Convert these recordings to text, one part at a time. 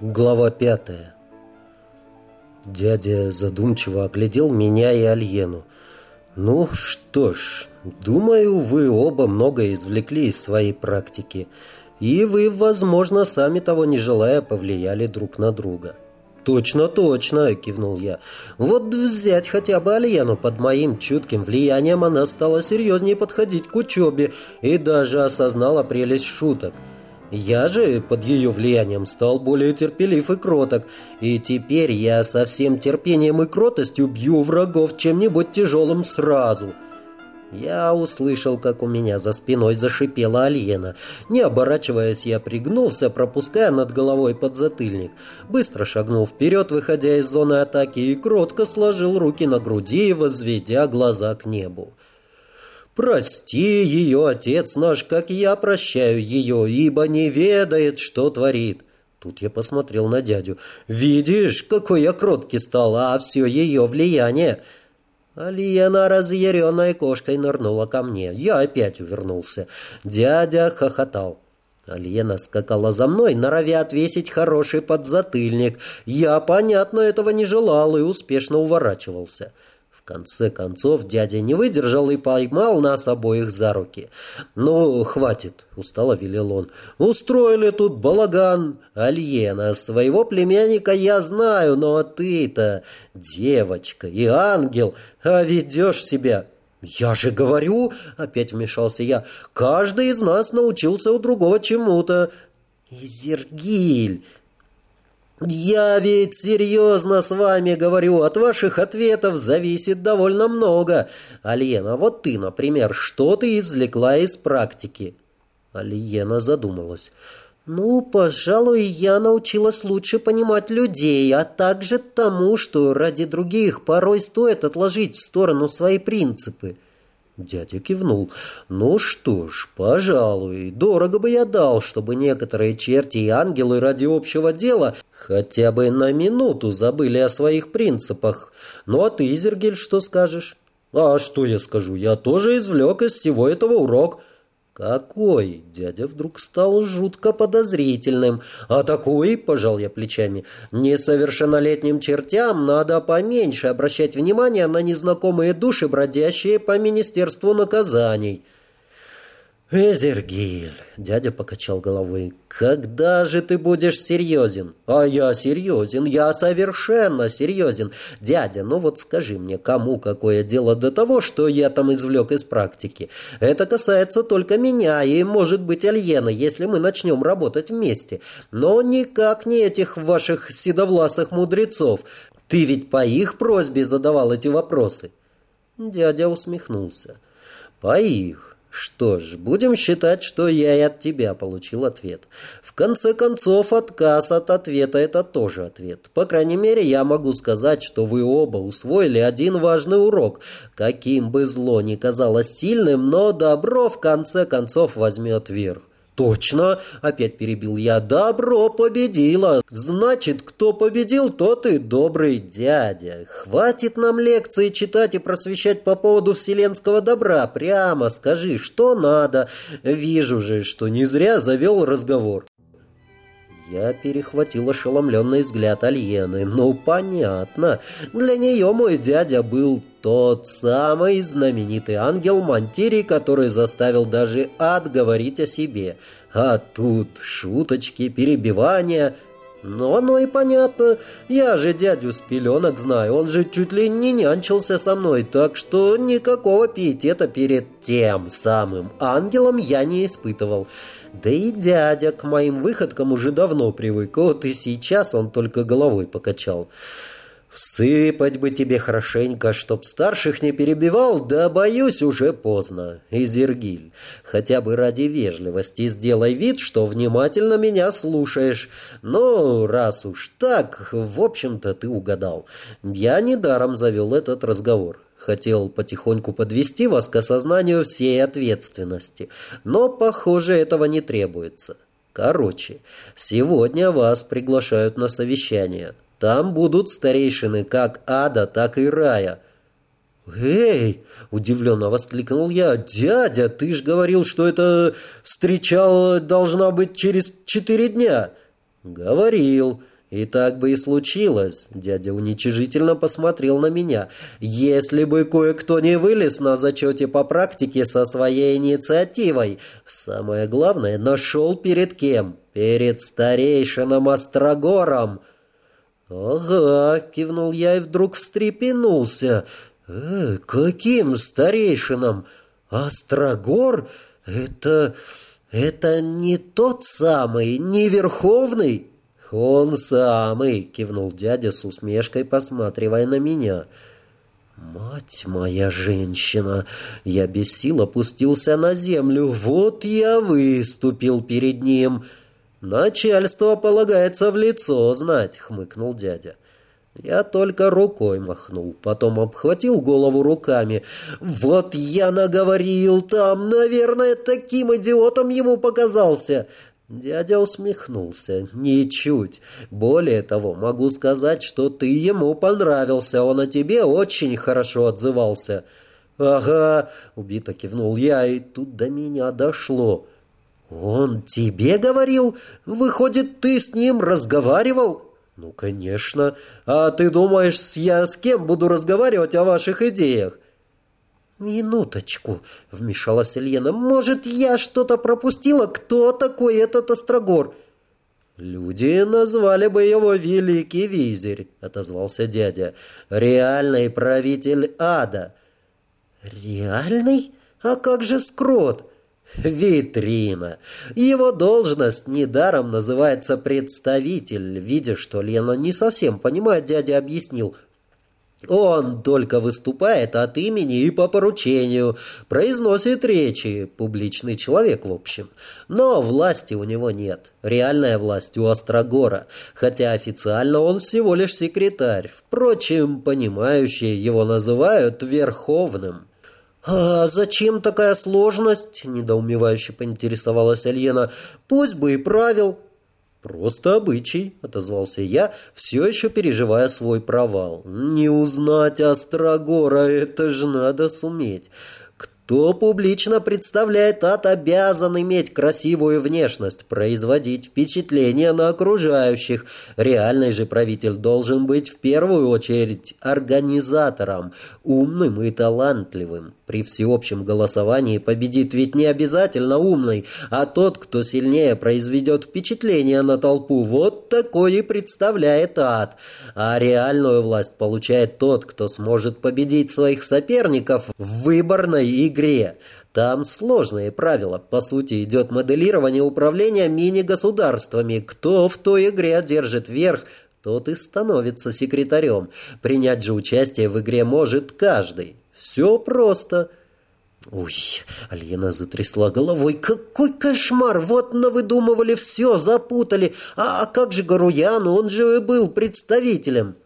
Глава пятая. Дядя задумчиво оглядел меня и Альену. «Ну что ж, думаю, вы оба многое извлекли из своей практики, и вы, возможно, сами того не желая, повлияли друг на друга». «Точно, точно!» – кивнул я. «Вот взять хотя бы Альену под моим чутким влиянием, она стала серьезнее подходить к учебе и даже осознала прелесть шуток». Я же под ее влиянием стал более терпелив и кроток, и теперь я со всем терпением и кротостью бью врагов чем-нибудь тяжелым сразу. Я услышал, как у меня за спиной зашипела Альена. Не оборачиваясь, я пригнулся, пропуская над головой подзатыльник. Быстро шагнул вперед, выходя из зоны атаки, и кротко сложил руки на груди, возведя глаза к небу. Прости ее, отец наш, как я прощаю ее, ибо не ведает, что творит. Тут я посмотрел на дядю. Видишь, какой я кроткий стал, а все ее влияние. Алиена разъяренной кошкой нырнула ко мне. Я опять увернулся. Дядя хохотал. Альена скакала за мной, норовя отвесить хороший подзатыльник. Я, понятно, этого не желал и успешно уворачивался. — конце концов дядя не выдержал и поймал нас обоих за руки. «Ну, хватит», — устало велел он. «Устроили тут балаган. Альена, своего племянника я знаю, но ты-то девочка и ангел, а ведешь себя...» «Я же говорю», — опять вмешался я, — «каждый из нас научился у другого чему-то». «Изергиль, «Я ведь серьезно с вами говорю, от ваших ответов зависит довольно много. Альена, вот ты, например, что ты извлекла из практики?» Альена задумалась. «Ну, пожалуй, я научилась лучше понимать людей, а также тому, что ради других порой стоит отложить в сторону свои принципы». Дядя кивнул. «Ну что ж, пожалуй, дорого бы я дал, чтобы некоторые черти и ангелы ради общего дела хотя бы на минуту забыли о своих принципах. Ну а ты, Изергель, что скажешь?» «А что я скажу? Я тоже извлек из всего этого урок». «Какой?» — дядя вдруг стал жутко подозрительным. «А такой?» — пожал я плечами. «Несовершеннолетним чертям надо поменьше обращать внимание на незнакомые души, бродящие по Министерству наказаний». «Эзергиль», — дядя покачал головой, — «когда же ты будешь серьезен?» «А я серьезен, я совершенно серьезен. Дядя, ну вот скажи мне, кому какое дело до того, что я там извлек из практики? Это касается только меня и, может быть, Альена, если мы начнем работать вместе. Но никак не этих ваших седовласых мудрецов. Ты ведь по их просьбе задавал эти вопросы?» Дядя усмехнулся. «По их». Что ж, будем считать, что я и от тебя получил ответ. В конце концов, отказ от ответа – это тоже ответ. По крайней мере, я могу сказать, что вы оба усвоили один важный урок. Каким бы зло ни казалось сильным, но добро в конце концов возьмет верх. «Точно!» — опять перебил я. «Добро победило! Значит, кто победил, тот и добрый дядя. Хватит нам лекции читать и просвещать по поводу вселенского добра. Прямо скажи, что надо. Вижу же, что не зря завел разговор». Я перехватил ошеломленный взгляд Альены. «Ну, понятно. Для нее мой дядя был тот самый знаменитый ангел Мантири, который заставил даже ад говорить о себе. А тут шуточки, перебивания. Но оно и понятно. Я же дядю с пеленок знаю. Он же чуть ли не нянчился со мной. Так что никакого пиетета перед тем самым ангелом я не испытывал. Да и дядя к моим выходкам уже давно привык. Вот и сейчас он только головой покачал. Всыпать бы тебе хорошенько, чтоб старших не перебивал, да, боюсь, уже поздно. Изергиль, хотя бы ради вежливости сделай вид, что внимательно меня слушаешь. Но раз уж так, в общем-то, ты угадал. Я недаром завел этот разговор. Хотел потихоньку подвести вас к осознанию всей ответственности, но, похоже, этого не требуется. Короче, сегодня вас приглашают на совещание. Там будут старейшины как ада, так и рая. «Эй!» – удивленно воскликнул я. «Дядя, ты ж говорил, что это встреча должна быть через четыре дня!» «Говорил. И так бы и случилось». Дядя уничижительно посмотрел на меня. «Если бы кое-кто не вылез на зачете по практике со своей инициативой, самое главное, нашел перед кем? Перед старейшином Острогором». «Ага», — кивнул я и вдруг встрепенулся. «Э, каким старейшином? Острогор? Это... это не тот самый, не Верховный?» «Он самый!» — кивнул дядя с усмешкой, посматривая на меня. «Мать моя женщина!» Я без сил опустился на землю. «Вот я выступил перед ним!» «Начальство полагается в лицо знать», — хмыкнул дядя. Я только рукой махнул, потом обхватил голову руками. «Вот я наговорил там, наверное, таким идиотом ему показался!» Дядя усмехнулся. «Ничуть. Более того, могу сказать, что ты ему понравился, он о тебе очень хорошо отзывался». «Ага», — убито кивнул я, и тут до меня дошло. «Он тебе говорил? Выходит, ты с ним разговаривал?» «Ну, конечно. А ты думаешь, я с кем буду разговаривать о ваших идеях?» «Минуточку», — вмешалась Ильена. «Может, я что-то пропустила? Кто такой этот Острогор?» «Люди назвали бы его Великий Визирь», — отозвался дядя. «Реальный правитель ада». «Реальный? А как же Скрот?» Витрина. Его должность недаром называется представитель. Видя, что Лена не совсем понимает, дядя объяснил. Он только выступает от имени и по поручению, произносит речи, публичный человек, в общем. Но власти у него нет. Реальная власть у Острогора, хотя официально он всего лишь секретарь. Впрочем, понимающие его называют Верховным. «А зачем такая сложность?» – недоумевающе поинтересовалась Альена. «Пусть бы и правил». «Просто обычай», — отозвался я, все еще переживая свой провал. «Не узнать Острогора, это же надо суметь. Кто публично представляет ад, обязан иметь красивую внешность, производить впечатление на окружающих. Реальный же правитель должен быть в первую очередь организатором, умным и талантливым. При всеобщем голосовании победит ведь не обязательно умный, а тот, кто сильнее произведет впечатление на толпу. Вот такой и представляет ад. А реальную власть получает тот, кто сможет победить своих соперников в выборной игре. Там сложные правила. По сути, идет моделирование управления мини-государствами. Кто в той игре одержит верх, тот и становится секретарем. Принять же участие в игре может каждый. Все просто. Ой, Альена затрясла головой. Какой кошмар! Вот навыдумывали все, запутали. А, а как же Гаруян? Он же был представителем.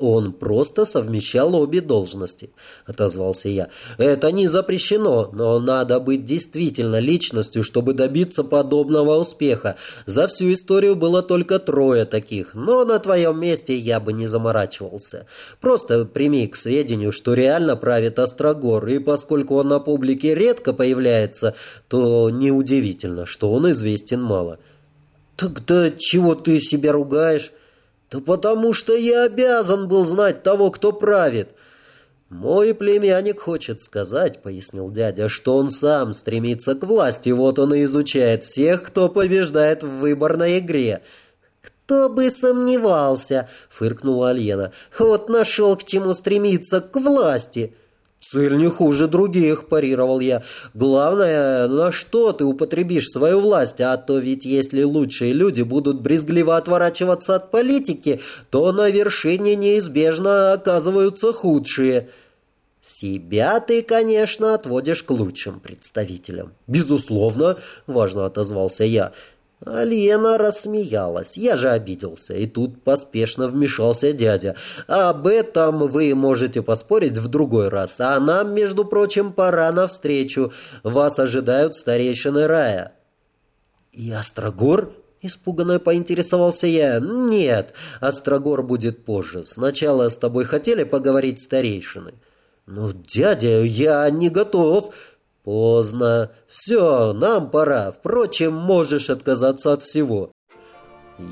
«Он просто совмещал обе должности», — отозвался я. «Это не запрещено, но надо быть действительно личностью, чтобы добиться подобного успеха. За всю историю было только трое таких, но на твоем месте я бы не заморачивался. Просто прими к сведению, что реально правит Острогор, и поскольку он на публике редко появляется, то неудивительно, что он известен мало». «Тогда чего ты себя ругаешь?» «Да потому что я обязан был знать того, кто правит». «Мой племянник хочет сказать, — пояснил дядя, — что он сам стремится к власти, вот он и изучает всех, кто побеждает в выборной игре». «Кто бы сомневался!» — фыркнула Альена. «Вот нашел к чему стремиться, к власти!» «Цель не хуже других», – парировал я. «Главное, на что ты употребишь свою власть, а то ведь если лучшие люди будут брезгливо отворачиваться от политики, то на вершине неизбежно оказываются худшие». «Себя ты, конечно, отводишь к лучшим представителям». «Безусловно», – важно отозвался я. Алена рассмеялась. Я же обиделся. И тут поспешно вмешался дядя. Об этом вы можете поспорить в другой раз. А нам, между прочим, пора навстречу. Вас ожидают старейшины рая. И Острогор? Испуганно поинтересовался я. «Нет, Острогор будет позже. Сначала с тобой хотели поговорить старейшины». «Ну, дядя, я не готов», «Поздно. Все, нам пора. Впрочем, можешь отказаться от всего».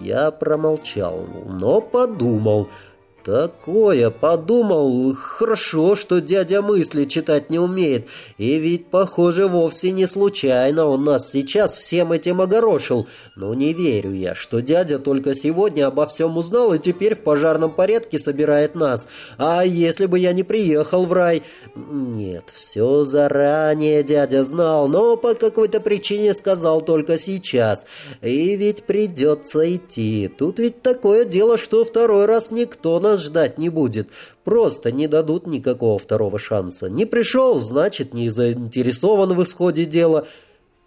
Я промолчал, но подумал – Такое подумал, хорошо, что дядя мысли читать не умеет. И ведь, похоже, вовсе не случайно он нас сейчас всем этим огорошил. Но не верю я, что дядя только сегодня обо всем узнал и теперь в пожарном порядке собирает нас. А если бы я не приехал в рай? Нет, все заранее дядя знал, но по какой-то причине сказал только сейчас. И ведь придется идти. Тут ведь такое дело, что второй раз никто нас нас ждать не будет. Просто не дадут никакого второго шанса. Не пришел, значит, не заинтересован в исходе дела.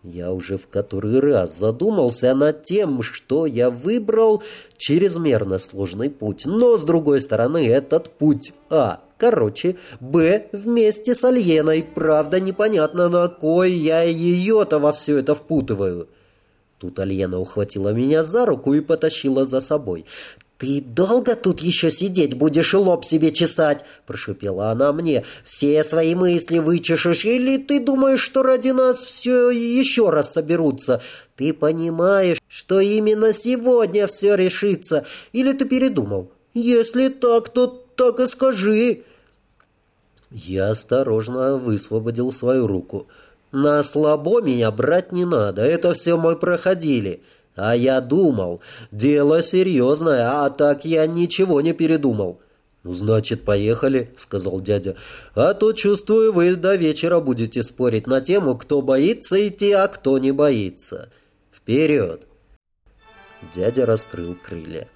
Я уже в который раз задумался над тем, что я выбрал чрезмерно сложный путь. Но, с другой стороны, этот путь А. Короче, Б вместе с Альеной. Правда, непонятно, на кой я ее-то во все это впутываю. Тут Альена ухватила меня за руку и потащила за собой. «Ты долго тут еще сидеть будешь и лоб себе чесать?» – прошепела она мне. «Все свои мысли вычешешь, или ты думаешь, что ради нас все еще раз соберутся? Ты понимаешь, что именно сегодня все решится, или ты передумал? Если так, то так и скажи». Я осторожно высвободил свою руку. «На слабо меня брать не надо, это все мы проходили». А я думал, дело серьезное, а так я ничего не передумал. «Ну, значит, поехали», — сказал дядя. «А то, чувствую, вы до вечера будете спорить на тему, кто боится идти, а кто не боится. Вперед!» Дядя раскрыл крылья.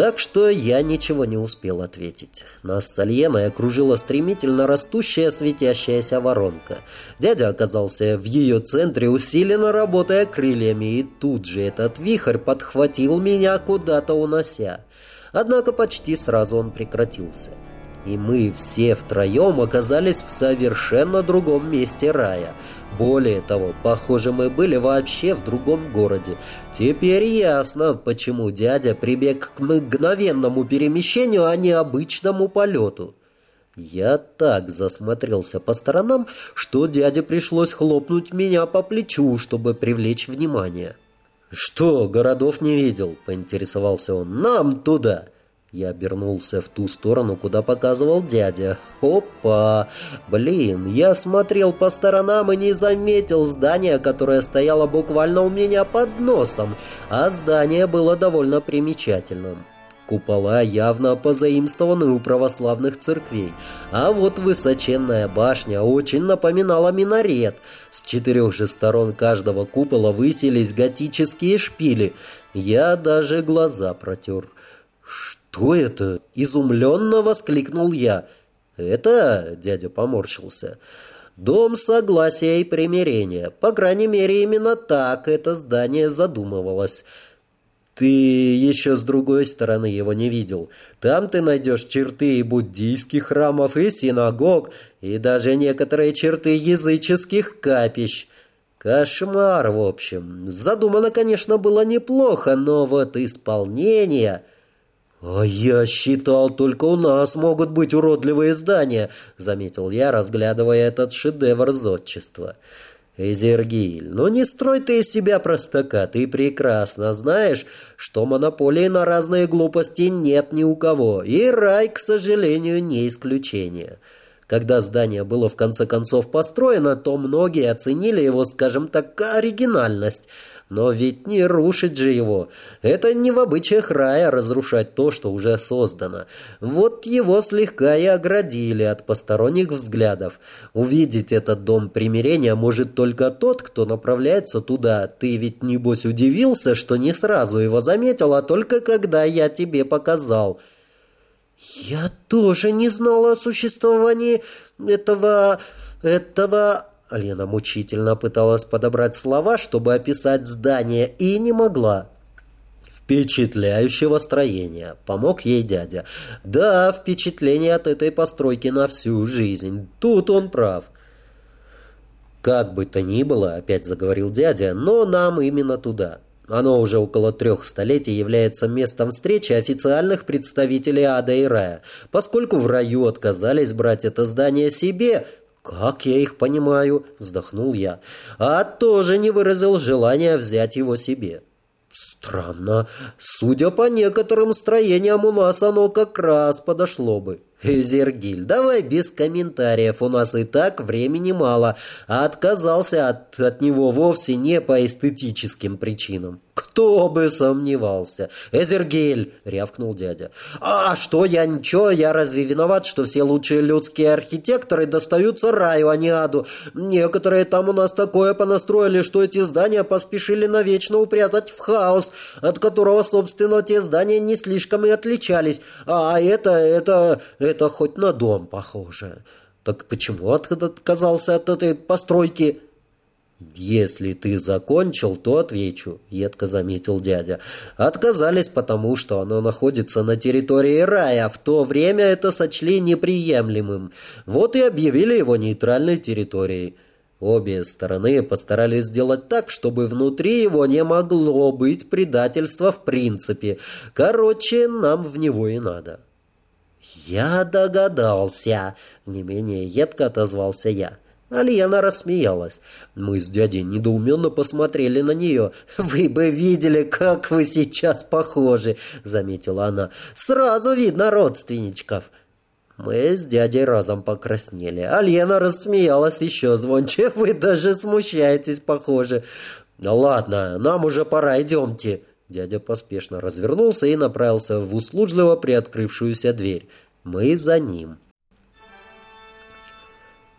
Так что я ничего не успел ответить. Нас с Альеной окружила стремительно растущая светящаяся воронка. Дядя оказался в ее центре, усиленно работая крыльями, и тут же этот вихрь подхватил меня куда-то унося. Однако почти сразу он прекратился. И мы все втроем оказались в совершенно другом месте рая – более того, похоже, мы были вообще в другом городе. Теперь ясно, почему дядя прибег к мгновенному перемещению, а не обычному полету. Я так засмотрелся по сторонам, что дяде пришлось хлопнуть меня по плечу, чтобы привлечь внимание. «Что, городов не видел?» – поинтересовался он. «Нам туда!» Я обернулся в ту сторону, куда показывал дядя. Опа! Блин, я смотрел по сторонам и не заметил здания, которое стояло буквально у меня под носом, а здание было довольно примечательным. Купола явно позаимствованы у православных церквей, а вот высоченная башня очень напоминала минарет. С четырех же сторон каждого купола высились готические шпили. Я даже глаза протер. «Что это?» – изумленно воскликнул я. «Это...» – дядя поморщился. «Дом согласия и примирения. По крайней мере, именно так это здание задумывалось». Ты еще с другой стороны его не видел. Там ты найдешь черты и буддийских храмов, и синагог, и даже некоторые черты языческих капищ. Кошмар, в общем. Задумано, конечно, было неплохо, но вот исполнение... «А я считал, только у нас могут быть уродливые здания», — заметил я, разглядывая этот шедевр зодчества. «Эзергиль, ну не строй ты из себя простака, ты прекрасно знаешь, что монополии на разные глупости нет ни у кого, и рай, к сожалению, не исключение». Когда здание было в конце концов построено, то многие оценили его, скажем так, оригинальность — но ведь не рушить же его. Это не в обычаях рая разрушать то, что уже создано. Вот его слегка и оградили от посторонних взглядов. Увидеть этот дом примирения может только тот, кто направляется туда. Ты ведь, небось, удивился, что не сразу его заметил, а только когда я тебе показал. «Я тоже не знала о существовании этого... этого...» Лена мучительно пыталась подобрать слова, чтобы описать здание, и не могла. «Впечатляющего строения», — помог ей дядя. «Да, впечатление от этой постройки на всю жизнь. Тут он прав». «Как бы то ни было», — опять заговорил дядя, — «но нам именно туда». Оно уже около трех столетий является местом встречи официальных представителей ада и рая. Поскольку в раю отказались брать это здание себе, «Как я их понимаю?» – вздохнул я. «А тоже не выразил желания взять его себе». Странно. Судя по некоторым строениям, у нас оно как раз подошло бы. Зергиль, давай без комментариев, у нас и так времени мало, а отказался от, от него вовсе не по эстетическим причинам. «Кто бы сомневался!» «Эзергиль!» — рявкнул дядя. «А что, я ничего, я разве виноват, что все лучшие людские архитекторы достаются раю, а не аду? Некоторые там у нас такое понастроили, что эти здания поспешили навечно упрятать в хаос, от которого, собственно, те здания не слишком и отличались. А это, это, это хоть на дом похоже. Так почему отказался от этой постройки?» «Если ты закончил, то отвечу», — едко заметил дядя. «Отказались потому, что оно находится на территории рая, в то время это сочли неприемлемым. Вот и объявили его нейтральной территорией». Обе стороны постарались сделать так, чтобы внутри его не могло быть предательства в принципе. Короче, нам в него и надо. «Я догадался», — не менее едко отозвался я. Альяна рассмеялась. Мы с дядей недоуменно посмотрели на нее. «Вы бы видели, как вы сейчас похожи!» — заметила она. «Сразу видно родственничков!» Мы с дядей разом покраснели. Альена рассмеялась еще звонче. «Вы даже смущаетесь, похоже!» «Ладно, нам уже пора, идемте!» Дядя поспешно развернулся и направился в услужливо приоткрывшуюся дверь. Мы за ним.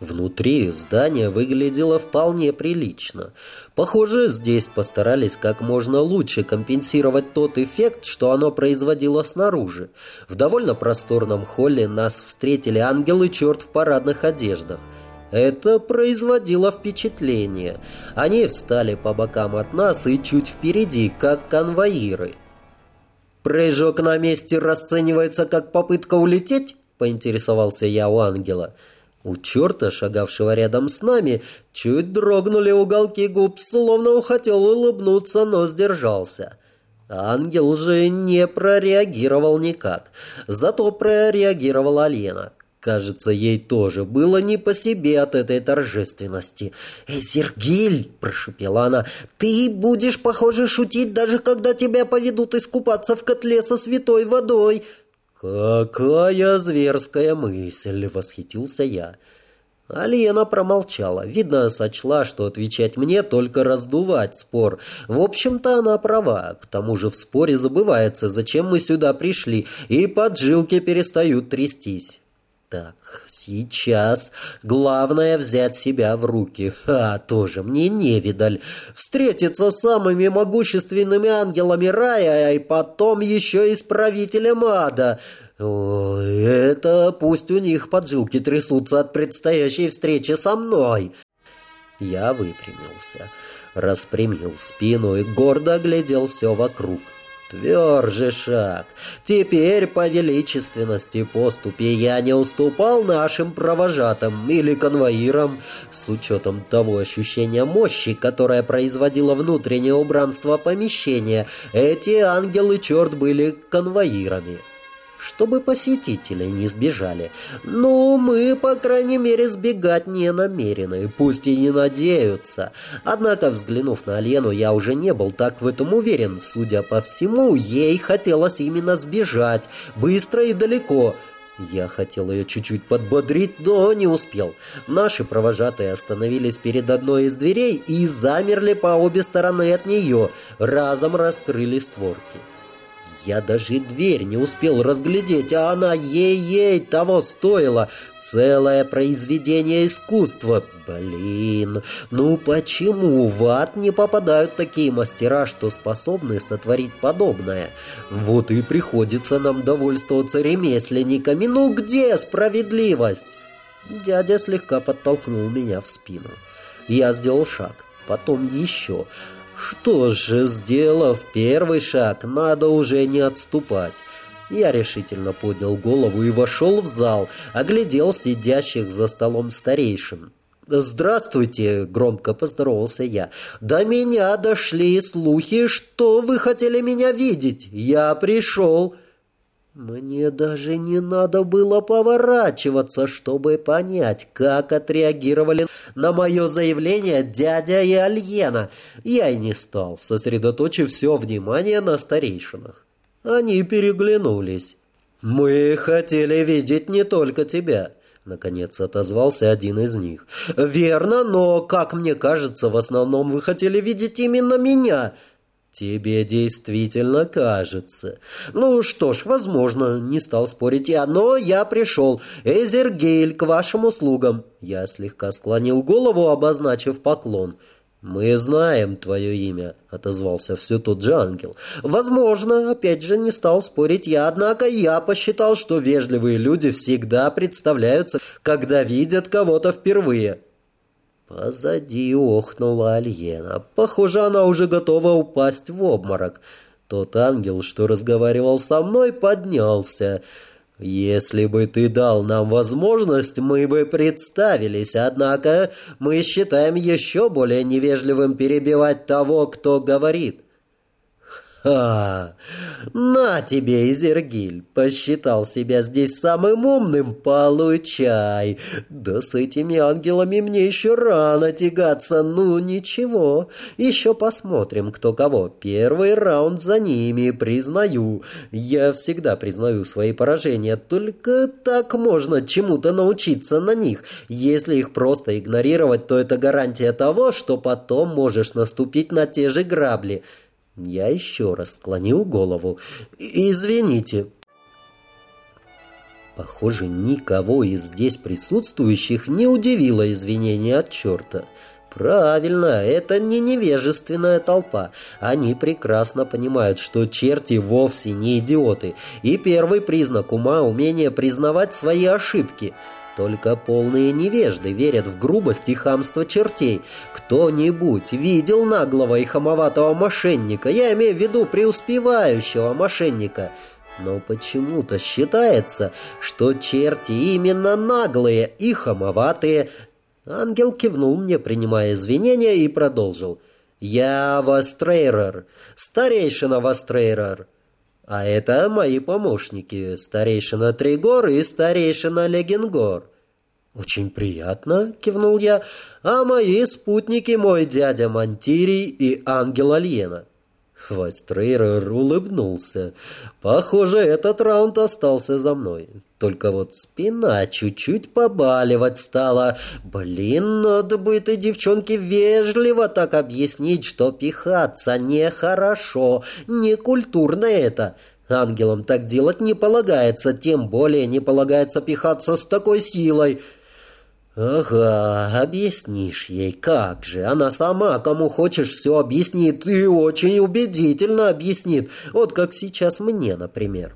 Внутри здание выглядело вполне прилично. Похоже, здесь постарались как можно лучше компенсировать тот эффект, что оно производило снаружи. В довольно просторном холле нас встретили ангел и черт в парадных одеждах. Это производило впечатление. Они встали по бокам от нас и чуть впереди, как конвоиры. «Прыжок на месте расценивается как попытка улететь?» – поинтересовался я у ангела – у черта, шагавшего рядом с нами, чуть дрогнули уголки губ, словно он хотел улыбнуться, но сдержался. Ангел же не прореагировал никак. Зато прореагировала Лена. Кажется, ей тоже было не по себе от этой торжественности. «Эй, Сергиль!» – прошепела она. «Ты будешь, похоже, шутить, даже когда тебя поведут искупаться в котле со святой водой!» «Какая зверская мысль!» — восхитился я. Алиена промолчала. Видно, сочла, что отвечать мне только раздувать спор. В общем-то, она права. К тому же в споре забывается, зачем мы сюда пришли, и поджилки перестают трястись. Так, сейчас главное взять себя в руки. А, тоже мне не видаль. Встретиться с самыми могущественными ангелами рая, и потом еще и с правителем ада. Ой, это пусть у них поджилки трясутся от предстоящей встречи со мной. Я выпрямился, распрямил спину и гордо оглядел все вокруг. Тверже шаг. Теперь по величественности поступи я не уступал нашим провожатым или конвоирам, с учетом того ощущения мощи, которое производило внутреннее убранство помещения. Эти ангелы черт были конвоирами чтобы посетители не сбежали. Ну, мы, по крайней мере, сбегать не намерены, пусть и не надеются. Однако, взглянув на Лену, я уже не был так в этом уверен. Судя по всему, ей хотелось именно сбежать, быстро и далеко. Я хотел ее чуть-чуть подбодрить, но не успел. Наши провожатые остановились перед одной из дверей и замерли по обе стороны от нее, разом раскрыли створки. Я даже дверь не успел разглядеть, а она ей-ей того стоила. Целое произведение искусства. Блин, ну почему в ад не попадают такие мастера, что способны сотворить подобное? Вот и приходится нам довольствоваться ремесленниками. Ну где справедливость? Дядя слегка подтолкнул меня в спину. Я сделал шаг, потом еще... Что же, сделав первый шаг, надо уже не отступать. Я решительно поднял голову и вошел в зал, оглядел сидящих за столом старейшин. «Здравствуйте!» — громко поздоровался я. «До меня дошли слухи, что вы хотели меня видеть. Я пришел». Мне даже не надо было поворачиваться, чтобы понять, как отреагировали на мое заявление дядя и Альена. Я и не стал, сосредоточив все внимание на старейшинах. Они переглянулись. «Мы хотели видеть не только тебя», — наконец отозвался один из них. «Верно, но, как мне кажется, в основном вы хотели видеть именно меня». «Тебе действительно кажется. Ну что ж, возможно, не стал спорить я, но я пришел. Эзергейль, к вашим услугам». Я слегка склонил голову, обозначив поклон. «Мы знаем твое имя», — отозвался все тот же ангел. «Возможно, опять же, не стал спорить я, однако я посчитал, что вежливые люди всегда представляются, когда видят кого-то впервые». Позади охнула Альена. Похоже, она уже готова упасть в обморок. Тот ангел, что разговаривал со мной, поднялся. «Если бы ты дал нам возможность, мы бы представились, однако мы считаем еще более невежливым перебивать того, кто говорит». «Ха! На тебе, Изергиль! Посчитал себя здесь самым умным? Получай! Да с этими ангелами мне еще рано тягаться, ну ничего. Еще посмотрим, кто кого. Первый раунд за ними, признаю. Я всегда признаю свои поражения, только так можно чему-то научиться на них. Если их просто игнорировать, то это гарантия того, что потом можешь наступить на те же грабли». Я еще раз склонил голову. «Извините». Похоже, никого из здесь присутствующих не удивило извинение от черта. Правильно, это не невежественная толпа. Они прекрасно понимают, что черти вовсе не идиоты. И первый признак ума – умение признавать свои ошибки – только полные невежды верят в грубость и хамство чертей. Кто-нибудь видел наглого и хамоватого мошенника, я имею в виду преуспевающего мошенника. Но почему-то считается, что черти именно наглые и хамоватые. Ангел кивнул мне, принимая извинения, и продолжил. «Я Вастрейрер, старейшина Вастрейрер». А это мои помощники, старейшина Тригор и старейшина Легенгор. «Очень приятно», — кивнул я, — «а мои спутники мой дядя Мантирий и ангел Альена». Вайстрейрер улыбнулся. «Похоже, этот раунд остался за мной. Только вот спина чуть-чуть побаливать стала. Блин, надо бы этой девчонке вежливо так объяснить, что пихаться нехорошо, не культурно это». Ангелам так делать не полагается, тем более не полагается пихаться с такой силой. «Ага, объяснишь ей, как же. Она сама, кому хочешь, все объяснит и очень убедительно объяснит. Вот как сейчас мне, например».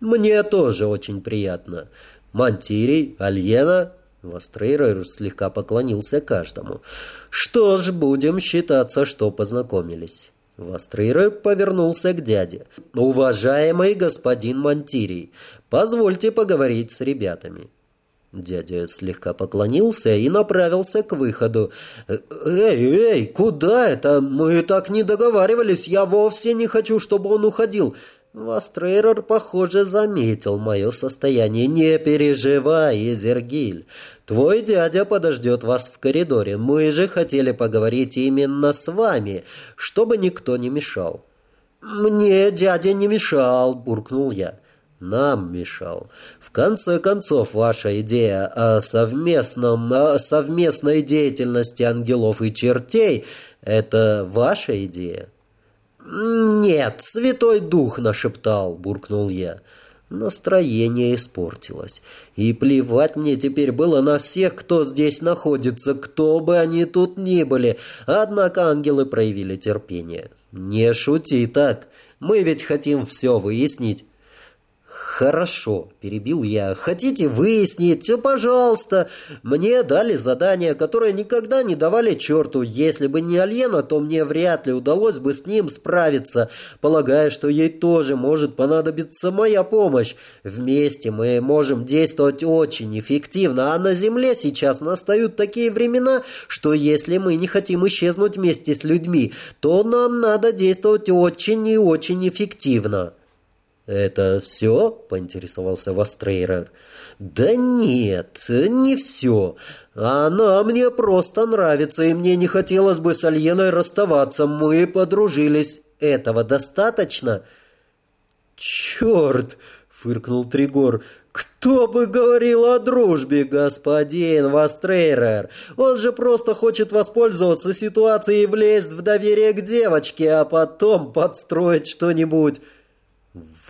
«Мне тоже очень приятно. Мантирий, Альена...» Вострейрер слегка поклонился каждому. «Что ж, будем считаться, что познакомились». Вострейрер повернулся к дяде. «Уважаемый господин Мантирий, позвольте поговорить с ребятами». Дядя слегка поклонился и направился к выходу. «Эй, эй, куда это? Мы так не договаривались. Я вовсе не хочу, чтобы он уходил». Вастрейрер, похоже, заметил мое состояние. «Не переживай, Изергиль. Твой дядя подождет вас в коридоре. Мы же хотели поговорить именно с вами, чтобы никто не мешал». «Мне дядя не мешал», — буркнул я нам мешал. В конце концов, ваша идея о совместном, о совместной деятельности ангелов и чертей – это ваша идея? «Нет, Святой Дух нашептал», – буркнул я. Настроение испортилось. И плевать мне теперь было на всех, кто здесь находится, кто бы они тут ни были. Однако ангелы проявили терпение. «Не шути так. Мы ведь хотим все выяснить». «Хорошо», — перебил я. «Хотите выяснить? Все, пожалуйста. Мне дали задание, которое никогда не давали черту. Если бы не Альена, то мне вряд ли удалось бы с ним справиться, полагая, что ей тоже может понадобиться моя помощь. Вместе мы можем действовать очень эффективно, а на Земле сейчас настают такие времена, что если мы не хотим исчезнуть вместе с людьми, то нам надо действовать очень и очень эффективно». «Это все?» — поинтересовался Вастрейрер. «Да нет, не все. Она мне просто нравится, и мне не хотелось бы с Альеной расставаться. Мы подружились. Этого достаточно?» «Черт!» — фыркнул Тригор. «Кто бы говорил о дружбе, господин Вастрейрер? Он же просто хочет воспользоваться ситуацией и влезть в доверие к девочке, а потом подстроить что-нибудь».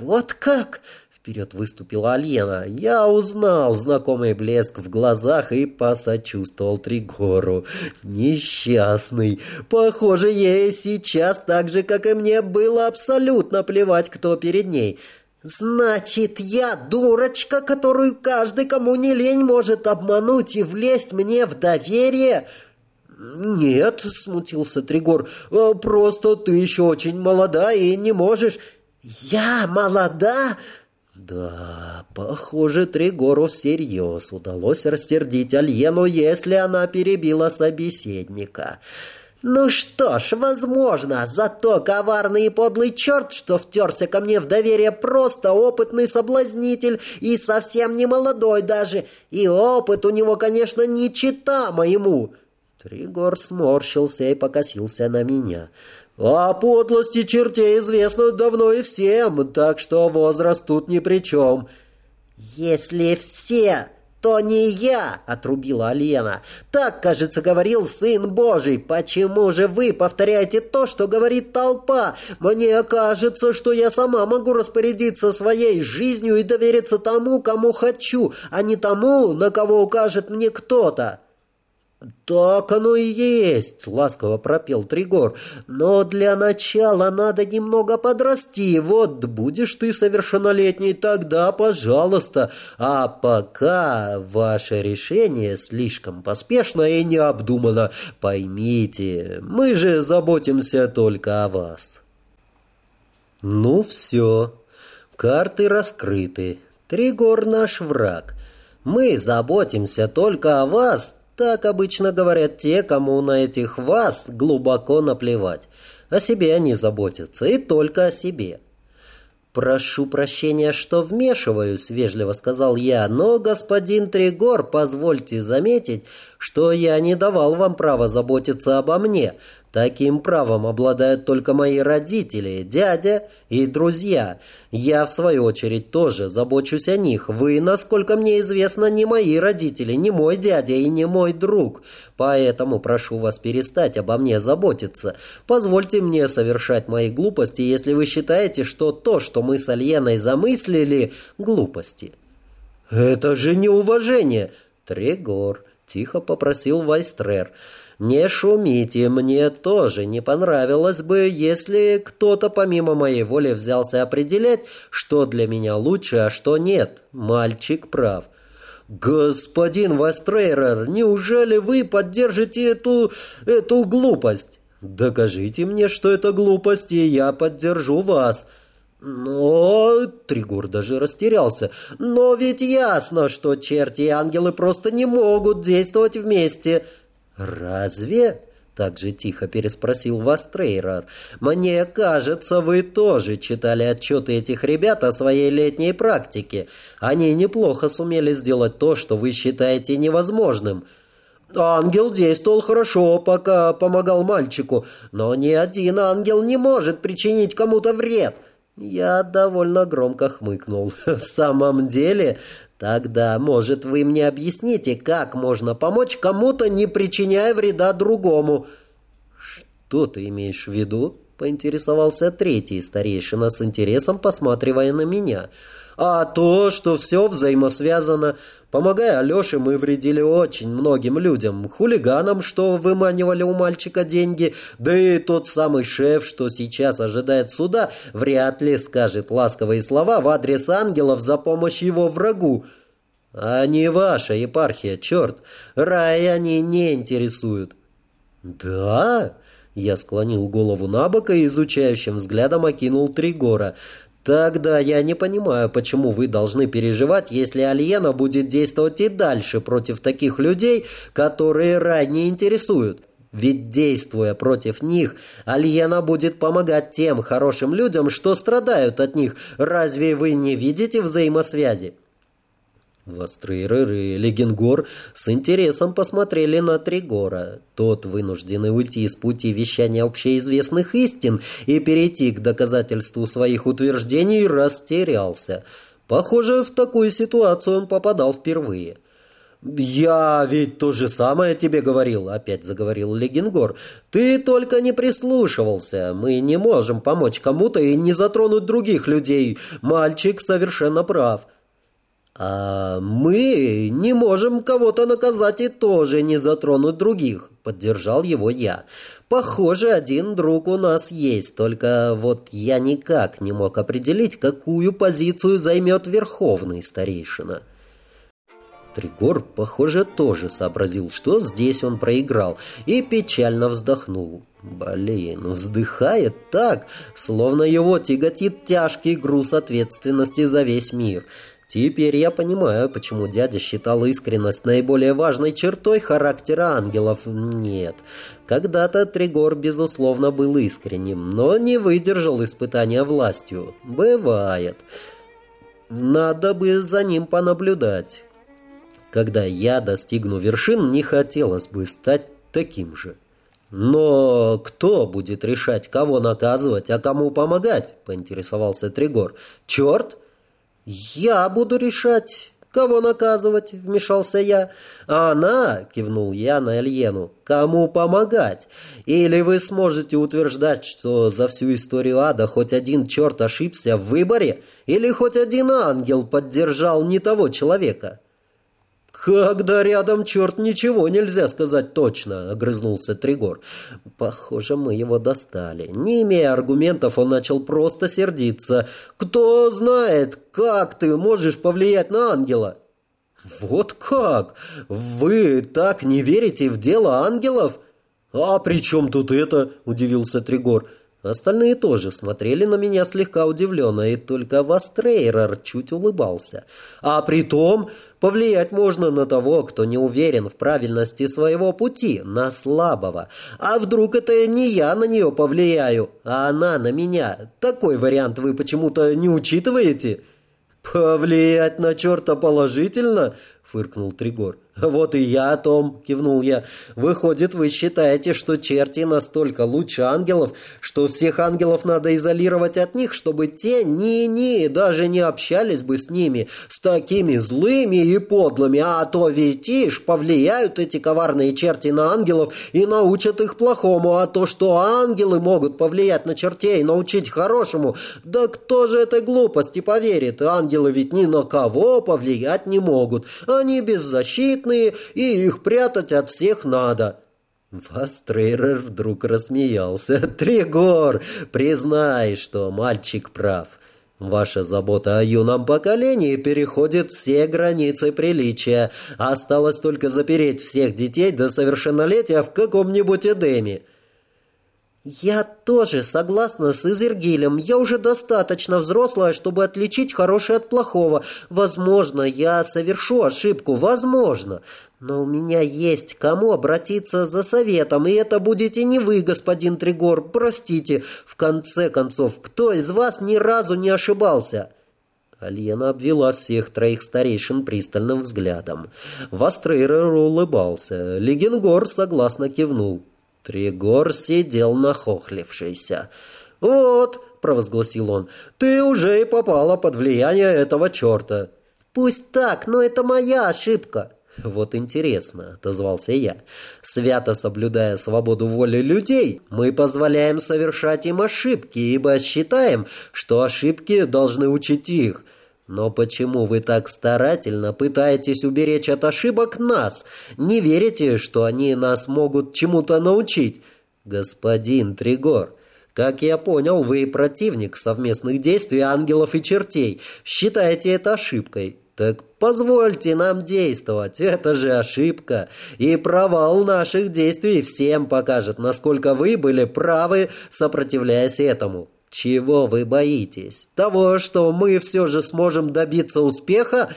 «Вот как?» — вперед выступила Альена. Я узнал знакомый блеск в глазах и посочувствовал Тригору. Несчастный. Похоже, ей сейчас так же, как и мне, было абсолютно плевать, кто перед ней». «Значит, я дурочка, которую каждый, кому не лень, может обмануть и влезть мне в доверие?» «Нет», — смутился Тригор, — «просто ты еще очень молода и не можешь...» «Я молода?» Да, похоже, Тригору всерьез удалось растердить Альену, если она перебила собеседника. «Ну что ж, возможно, зато коварный и подлый черт, что втерся ко мне в доверие, просто опытный соблазнитель и совсем не молодой даже, и опыт у него, конечно, не чита моему». Тригор сморщился и покосился на меня. «О подлости чертей известно давно и всем, так что возраст тут ни при чем». «Если все...» «То не я!» — отрубила Алена. «Так, кажется, говорил Сын Божий. Почему же вы повторяете то, что говорит толпа? Мне кажется, что я сама могу распорядиться своей жизнью и довериться тому, кому хочу, а не тому, на кого укажет мне кто-то». «Так оно и есть», — ласково пропел Тригор. «Но для начала надо немного подрасти. Вот будешь ты совершеннолетний, тогда пожалуйста. А пока ваше решение слишком поспешно и необдуманно. Поймите, мы же заботимся только о вас». «Ну все, карты раскрыты. Тригор наш враг. Мы заботимся только о вас, так обычно говорят те, кому на этих вас глубоко наплевать. О себе они заботятся, и только о себе. «Прошу прощения, что вмешиваюсь», — вежливо сказал я, «но, господин Тригор, позвольте заметить, что я не давал вам права заботиться обо мне. Таким правом обладают только мои родители, дядя и друзья. Я, в свою очередь, тоже забочусь о них. Вы, насколько мне известно, не мои родители, не мой дядя и не мой друг. Поэтому прошу вас перестать обо мне заботиться. Позвольте мне совершать мои глупости, если вы считаете, что то, что мы с Альеной замыслили, глупости». «Это же неуважение!» «Трегор», — тихо попросил Вайстрер, — не шумите, мне тоже не понравилось бы, если кто-то помимо моей воли взялся определять, что для меня лучше, а что нет. Мальчик прав. «Господин Вастрейрер, неужели вы поддержите эту... эту глупость?» «Докажите мне, что это глупость, и я поддержу вас». «Но...» — Тригур даже растерялся. «Но ведь ясно, что черти и ангелы просто не могут действовать вместе». «Разве?» — так же тихо переспросил Вастрейрер. «Мне кажется, вы тоже читали отчеты этих ребят о своей летней практике. Они неплохо сумели сделать то, что вы считаете невозможным». Ангел действовал хорошо, пока помогал мальчику, но ни один ангел не может причинить кому-то вред. Я довольно громко хмыкнул. В самом деле, Тогда, может, вы мне объясните, как можно помочь кому-то, не причиняя вреда другому? Что ты имеешь в виду? Поинтересовался третий старейшина с интересом, посматривая на меня. А то, что все взаимосвязано. Помогая Алёше, мы вредили очень многим людям. Хулиганам, что выманивали у мальчика деньги, да и тот самый шеф, что сейчас ожидает суда, вряд ли скажет ласковые слова в адрес ангелов за помощь его врагу. А не ваша епархия, черт. Рай они не интересуют. Да? Я склонил голову на бок и изучающим взглядом окинул Тригора. «Тогда я не понимаю, почему вы должны переживать, если Альена будет действовать и дальше против таких людей, которые рай не интересуют». Ведь действуя против них, Альена будет помогать тем хорошим людям, что страдают от них. Разве вы не видите взаимосвязи? Вострейрер и Легенгор с интересом посмотрели на Тригора. Тот, вынужденный уйти с пути вещания общеизвестных истин и перейти к доказательству своих утверждений, растерялся. Похоже, в такую ситуацию он попадал впервые. «Я ведь то же самое тебе говорил», — опять заговорил Легенгор. «Ты только не прислушивался. Мы не можем помочь кому-то и не затронуть других людей. Мальчик совершенно прав». «А мы не можем кого-то наказать и тоже не затронуть других», — поддержал его я. «Похоже, один друг у нас есть, только вот я никак не мог определить, какую позицию займет верховный старейшина». Тригор, похоже, тоже сообразил, что здесь он проиграл, и печально вздохнул. Блин, вздыхает так, словно его тяготит тяжкий груз ответственности за весь мир — Теперь я понимаю, почему дядя считал искренность наиболее важной чертой характера ангелов. Нет, когда-то Тригор, безусловно, был искренним, но не выдержал испытания властью. Бывает. Надо бы за ним понаблюдать. Когда я достигну вершин, не хотелось бы стать таким же. «Но кто будет решать, кого наказывать, а кому помогать?» – поинтересовался Тригор. «Черт? «Я буду решать, кого наказывать», — вмешался я. «А она», — кивнул я на Альену, — «кому помогать? Или вы сможете утверждать, что за всю историю ада хоть один черт ошибся в выборе? Или хоть один ангел поддержал не того человека?» «Когда рядом черт, ничего нельзя сказать точно», — огрызнулся Тригор. Похоже, мы его достали. Не имея аргументов, он начал просто сердиться. «Кто знает, как ты можешь повлиять на ангела?» «Вот как? Вы так не верите в дело ангелов?» «А при чем тут это?» – удивился Тригор. Остальные тоже смотрели на меня слегка удивленно, и только Вастрейрер чуть улыбался. «А при том, Повлиять можно на того, кто не уверен в правильности своего пути, на слабого. А вдруг это не я на нее повлияю, а она на меня? Такой вариант вы почему-то не учитываете?» «Повлиять на черта положительно?» — фыркнул Тригор. «Вот и я о том», — кивнул я. «Выходит, вы считаете, что черти настолько лучше ангелов, что всех ангелов надо изолировать от них, чтобы те ни-ни даже не общались бы с ними, с такими злыми и подлыми, а то ведь, ишь, повлияют эти коварные черти на ангелов и научат их плохому, а то, что ангелы могут повлиять на чертей, научить хорошему, да кто же этой глупости поверит? Ангелы ведь ни на кого повлиять не могут, они беззащитны, скрытные, и их прятать от всех надо». Вастрейрер вдруг рассмеялся. «Тригор, признай, что мальчик прав. Ваша забота о юном поколении переходит все границы приличия. Осталось только запереть всех детей до совершеннолетия в каком-нибудь Эдеме». «Я тоже согласна с Изергилем. Я уже достаточно взрослая, чтобы отличить хорошее от плохого. Возможно, я совершу ошибку, возможно. Но у меня есть кому обратиться за советом, и это будете не вы, господин Тригор. Простите. В конце концов, кто из вас ни разу не ошибался?» Альена обвела всех троих старейшин пристальным взглядом. Вастрейрер улыбался. Легенгор согласно кивнул. Тригор сидел нахохлившийся. «Вот», — провозгласил он, — «ты уже и попала под влияние этого черта». «Пусть так, но это моя ошибка». «Вот интересно», — отозвался я. «Свято соблюдая свободу воли людей, мы позволяем совершать им ошибки, ибо считаем, что ошибки должны учить их». Но почему вы так старательно пытаетесь уберечь от ошибок нас? Не верите, что они нас могут чему-то научить? Господин Тригор, как я понял, вы противник совместных действий ангелов и чертей. Считаете это ошибкой. Так позвольте нам действовать, это же ошибка. И провал наших действий всем покажет, насколько вы были правы, сопротивляясь этому. «Чего вы боитесь? Того, что мы все же сможем добиться успеха?»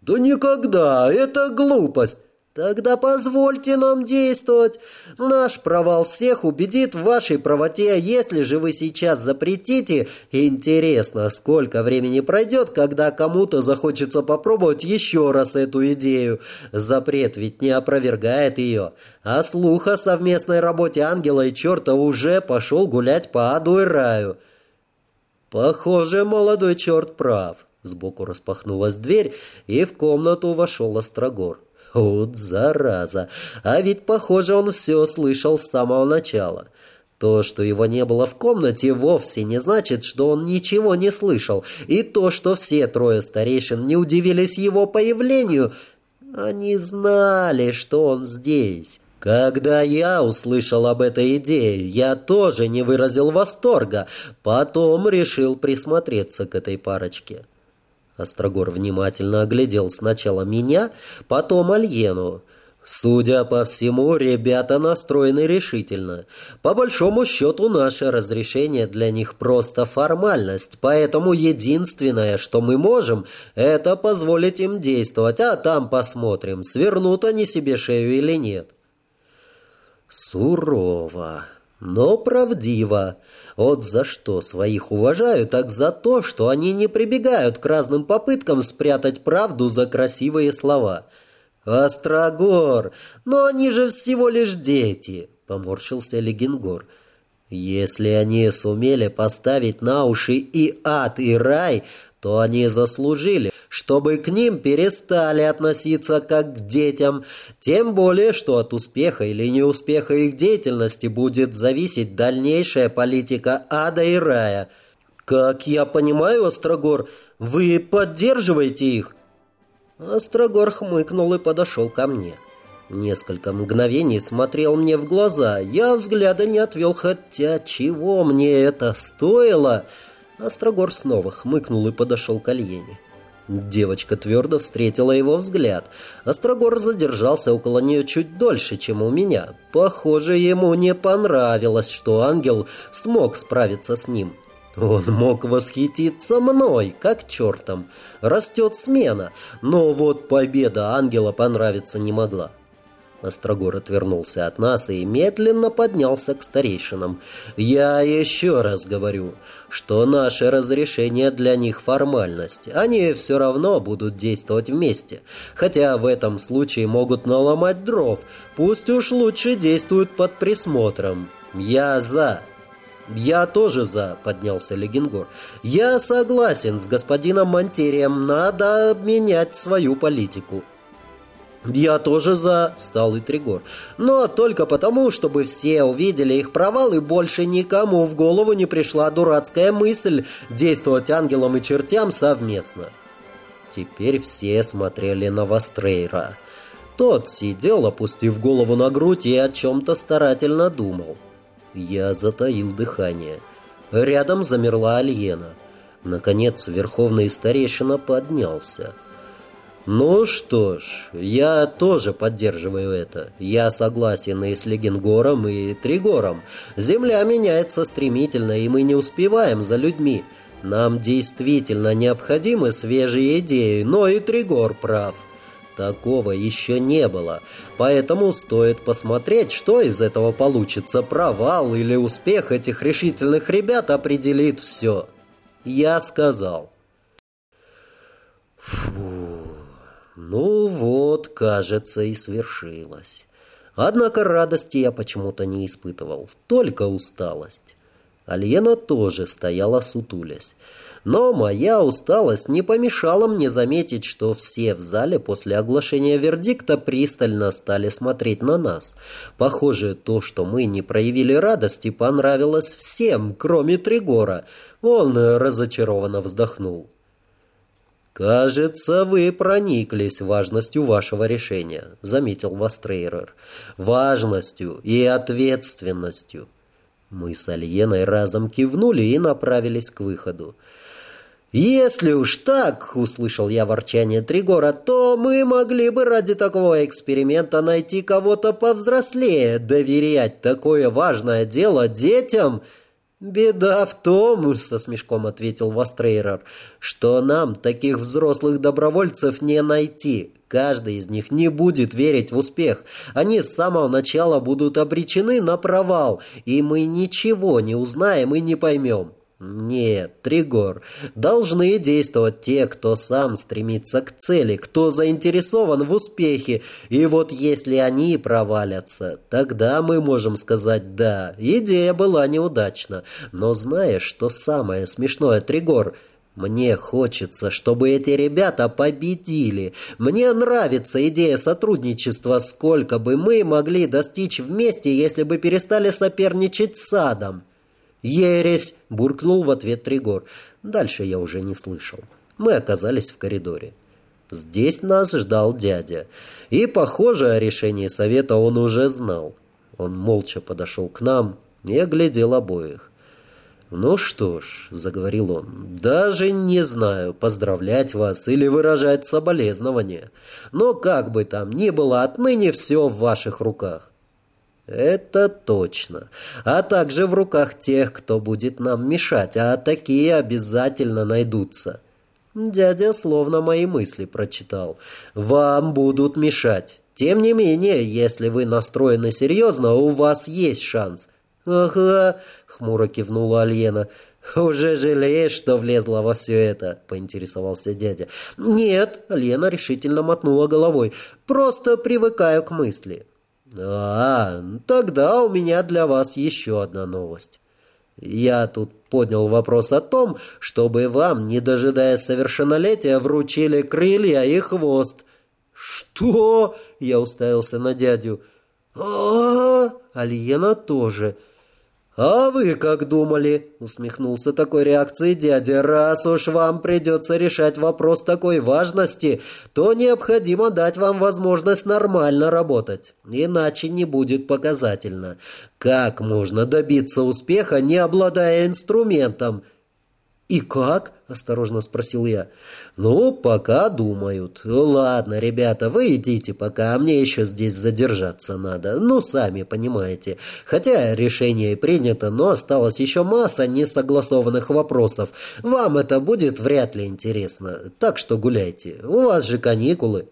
«Да никогда! Это глупость!» Тогда позвольте нам действовать. Наш провал всех убедит в вашей правоте. Если же вы сейчас запретите, интересно, сколько времени пройдет, когда кому-то захочется попробовать еще раз эту идею. Запрет ведь не опровергает ее. А слух о совместной работе ангела и черта уже пошел гулять по аду и раю. Похоже, молодой черт прав. Сбоку распахнулась дверь, и в комнату вошел Острогор. Вот зараза! А ведь, похоже, он все слышал с самого начала. То, что его не было в комнате, вовсе не значит, что он ничего не слышал. И то, что все трое старейшин не удивились его появлению, они знали, что он здесь. Когда я услышал об этой идее, я тоже не выразил восторга, потом решил присмотреться к этой парочке. Острогор внимательно оглядел сначала меня, потом Альену. Судя по всему, ребята настроены решительно. По большому счету, наше разрешение для них просто формальность, поэтому единственное, что мы можем, это позволить им действовать, а там посмотрим, свернут они себе шею или нет. Сурово, но правдиво. Вот за что своих уважаю, так за то, что они не прибегают к разным попыткам спрятать правду за красивые слова. «Острогор! Но они же всего лишь дети!» — поморщился Легингор. «Если они сумели поставить на уши и ад, и рай, то они заслужили, чтобы к ним перестали относиться как к детям, тем более, что от успеха или неуспеха их деятельности будет зависеть дальнейшая политика ада и рая. Как я понимаю, Острогор, вы поддерживаете их? Острогор хмыкнул и подошел ко мне. Несколько мгновений смотрел мне в глаза. Я взгляда не отвел, хотя чего мне это стоило? Острогор снова хмыкнул и подошел к Альене. Девочка твердо встретила его взгляд. Острогор задержался около нее чуть дольше, чем у меня. Похоже, ему не понравилось, что ангел смог справиться с ним. Он мог восхититься мной, как чертом. Растет смена, но вот победа ангела понравиться не могла. Острогор отвернулся от нас и медленно поднялся к старейшинам. «Я еще раз говорю, что наше разрешение для них формальность. Они все равно будут действовать вместе. Хотя в этом случае могут наломать дров. Пусть уж лучше действуют под присмотром. Я за». «Я тоже за», — поднялся Легингор. «Я согласен с господином Монтерием. Надо менять свою политику». «Я тоже за», — встал и Тригор. «Но только потому, чтобы все увидели их провал, и больше никому в голову не пришла дурацкая мысль действовать ангелам и чертям совместно». Теперь все смотрели на Вастрейра. Тот сидел, опустив голову на грудь, и о чем-то старательно думал. Я затаил дыхание. Рядом замерла Альена. Наконец, верховный старейшина поднялся. «Ну что ж, я тоже поддерживаю это. Я согласен и с Легенгором, и Тригором. Земля меняется стремительно, и мы не успеваем за людьми. Нам действительно необходимы свежие идеи, но и Тригор прав. Такого еще не было, поэтому стоит посмотреть, что из этого получится. Провал или успех этих решительных ребят определит все. Я сказал». Фу... Ну вот, кажется, и свершилось. Однако радости я почему-то не испытывал, только усталость. Альена тоже стояла сутулясь. Но моя усталость не помешала мне заметить, что все в зале после оглашения вердикта пристально стали смотреть на нас. Похоже, то, что мы не проявили радости, понравилось всем, кроме Тригора. Он разочарованно вздохнул. «Кажется, вы прониклись важностью вашего решения», — заметил Вастрейрер. «Важностью и ответственностью». Мы с Альеной разом кивнули и направились к выходу. «Если уж так, — услышал я ворчание Тригора, — то мы могли бы ради такого эксперимента найти кого-то повзрослее, доверять такое важное дело детям». «Беда в том, — со смешком ответил Вастрейрер, — что нам таких взрослых добровольцев не найти. Каждый из них не будет верить в успех. Они с самого начала будут обречены на провал, и мы ничего не узнаем и не поймем. Нет, Тригор, должны действовать те, кто сам стремится к цели, кто заинтересован в успехе. И вот если они провалятся, тогда мы можем сказать «да, идея была неудачна». Но знаешь, что самое смешное, Тригор? Мне хочется, чтобы эти ребята победили. Мне нравится идея сотрудничества, сколько бы мы могли достичь вместе, если бы перестали соперничать с садом. «Ересь!» – буркнул в ответ Тригор. Дальше я уже не слышал. Мы оказались в коридоре. Здесь нас ждал дядя. И, похоже, о решении совета он уже знал. Он молча подошел к нам и оглядел обоих. «Ну что ж», — заговорил он, — «даже не знаю, поздравлять вас или выражать соболезнования. Но как бы там ни было, отныне все в ваших руках. Это точно. А также в руках тех, кто будет нам мешать, а такие обязательно найдутся. Дядя словно мои мысли прочитал. Вам будут мешать. Тем не менее, если вы настроены серьезно, у вас есть шанс. Ага, хмуро кивнула Альена. «Уже жалеешь, что влезла во все это?» — поинтересовался дядя. «Нет», — Лена решительно мотнула головой. «Просто привыкаю к мысли». «А, тогда у меня для вас еще одна новость. Я тут поднял вопрос о том, чтобы вам, не дожидаясь совершеннолетия, вручили крылья и хвост». «Что?» — я уставился на дядю. «А-а-а!» Альена тоже. «А вы как думали?» — усмехнулся такой реакцией дядя. «Раз уж вам придется решать вопрос такой важности, то необходимо дать вам возможность нормально работать, иначе не будет показательно. Как можно добиться успеха, не обладая инструментом?» «И как?» – осторожно спросил я. «Ну, пока думают. Ладно, ребята, вы идите пока, а мне еще здесь задержаться надо. Ну, сами понимаете. Хотя решение и принято, но осталось еще масса несогласованных вопросов. Вам это будет вряд ли интересно. Так что гуляйте. У вас же каникулы».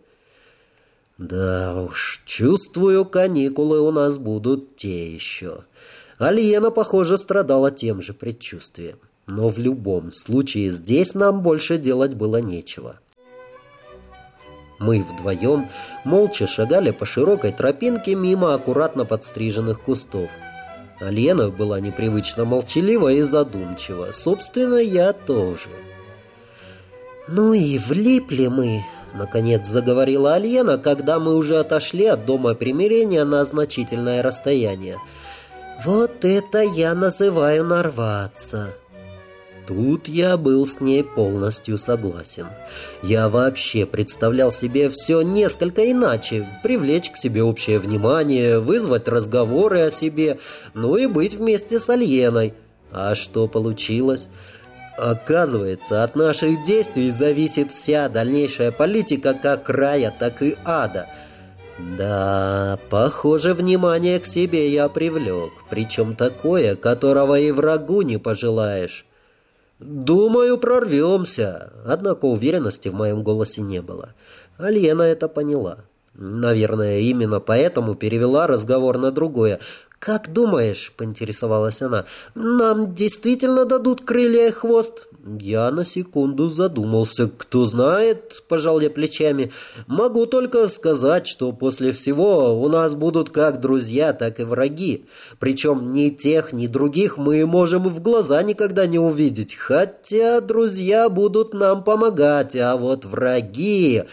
«Да уж, чувствую, каникулы у нас будут те еще». Альена, похоже, страдала тем же предчувствием. Но в любом случае здесь нам больше делать было нечего. Мы вдвоем молча шагали по широкой тропинке мимо аккуратно подстриженных кустов. Алена была непривычно молчалива и задумчива. Собственно, я тоже. «Ну и влипли мы», — наконец заговорила Альена, когда мы уже отошли от дома примирения на значительное расстояние. «Вот это я называю нарваться». Тут я был с ней полностью согласен. Я вообще представлял себе все несколько иначе. Привлечь к себе общее внимание, вызвать разговоры о себе, ну и быть вместе с Альеной. А что получилось? Оказывается, от наших действий зависит вся дальнейшая политика как рая, так и ада. Да, похоже, внимание к себе я привлек, причем такое, которого и врагу не пожелаешь. «Думаю, прорвемся». Однако уверенности в моем голосе не было. Альена это поняла. Наверное, именно поэтому перевела разговор на другое. «Как думаешь?» — поинтересовалась она. «Нам действительно дадут крылья и хвост?» Я на секунду задумался. «Кто знает?» — пожал я плечами. «Могу только сказать, что после всего у нас будут как друзья, так и враги. Причем ни тех, ни других мы можем в глаза никогда не увидеть. Хотя друзья будут нам помогать, а вот враги...»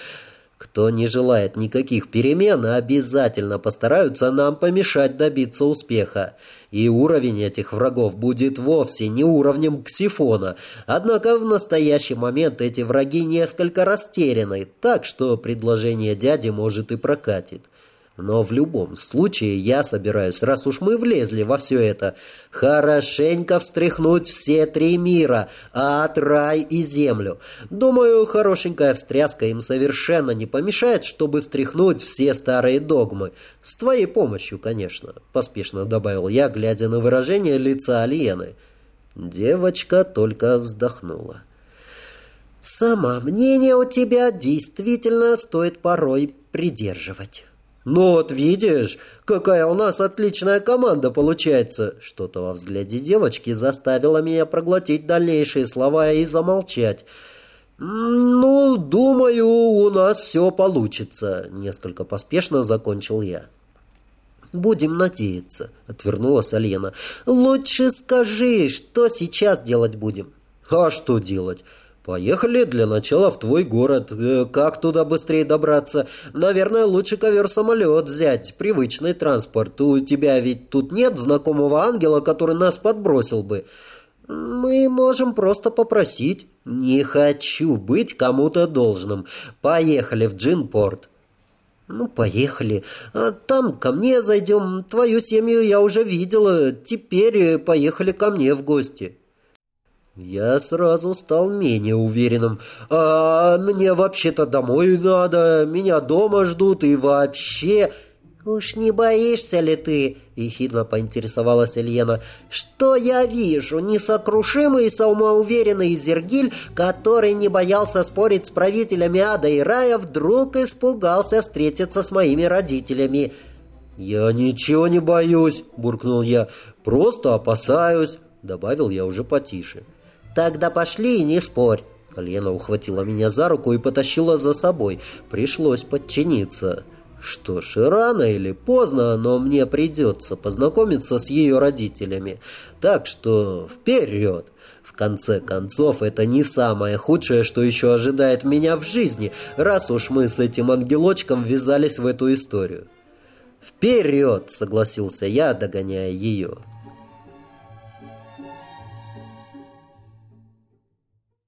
Кто не желает никаких перемен, обязательно постараются нам помешать добиться успеха. И уровень этих врагов будет вовсе не уровнем Ксифона. Однако в настоящий момент эти враги несколько растеряны, так что предложение дяди может и прокатит. Но в любом случае я собираюсь, раз уж мы влезли во все это, хорошенько встряхнуть все три мира, ад, рай и землю. Думаю, хорошенькая встряска им совершенно не помешает, чтобы стряхнуть все старые догмы. С твоей помощью, конечно, поспешно добавил я, глядя на выражение лица Алиены. Девочка только вздохнула. «Самомнение у тебя действительно стоит порой придерживать». «Ну вот видишь, какая у нас отличная команда получается!» Что-то во взгляде девочки заставило меня проглотить дальнейшие слова и замолчать. «Ну, думаю, у нас все получится», — несколько поспешно закончил я. «Будем надеяться», — отвернулась Алена. «Лучше скажи, что сейчас делать будем?» «А что делать?» «Поехали для начала в твой город. Э, как туда быстрее добраться? Наверное, лучше ковер-самолет взять, привычный транспорт. У тебя ведь тут нет знакомого ангела, который нас подбросил бы». «Мы можем просто попросить». «Не хочу быть кому-то должным. Поехали в Джинпорт». «Ну, поехали. А там ко мне зайдем. Твою семью я уже видела. Теперь поехали ко мне в гости». Я сразу стал менее уверенным. «А мне вообще-то домой надо, меня дома ждут и вообще...» «Уж не боишься ли ты?» — ехидно поинтересовалась Ельена. «Что я вижу? Несокрушимый и самоуверенный Зергиль, который не боялся спорить с правителями ада и рая, вдруг испугался встретиться с моими родителями». «Я ничего не боюсь», — буркнул я. «Просто опасаюсь», — добавил я уже потише. «Тогда пошли и не спорь». Лена ухватила меня за руку и потащила за собой. Пришлось подчиниться. Что ж, рано или поздно, но мне придется познакомиться с ее родителями. Так что вперед! В конце концов, это не самое худшее, что еще ожидает меня в жизни, раз уж мы с этим ангелочком ввязались в эту историю. «Вперед!» — согласился я, догоняя ее.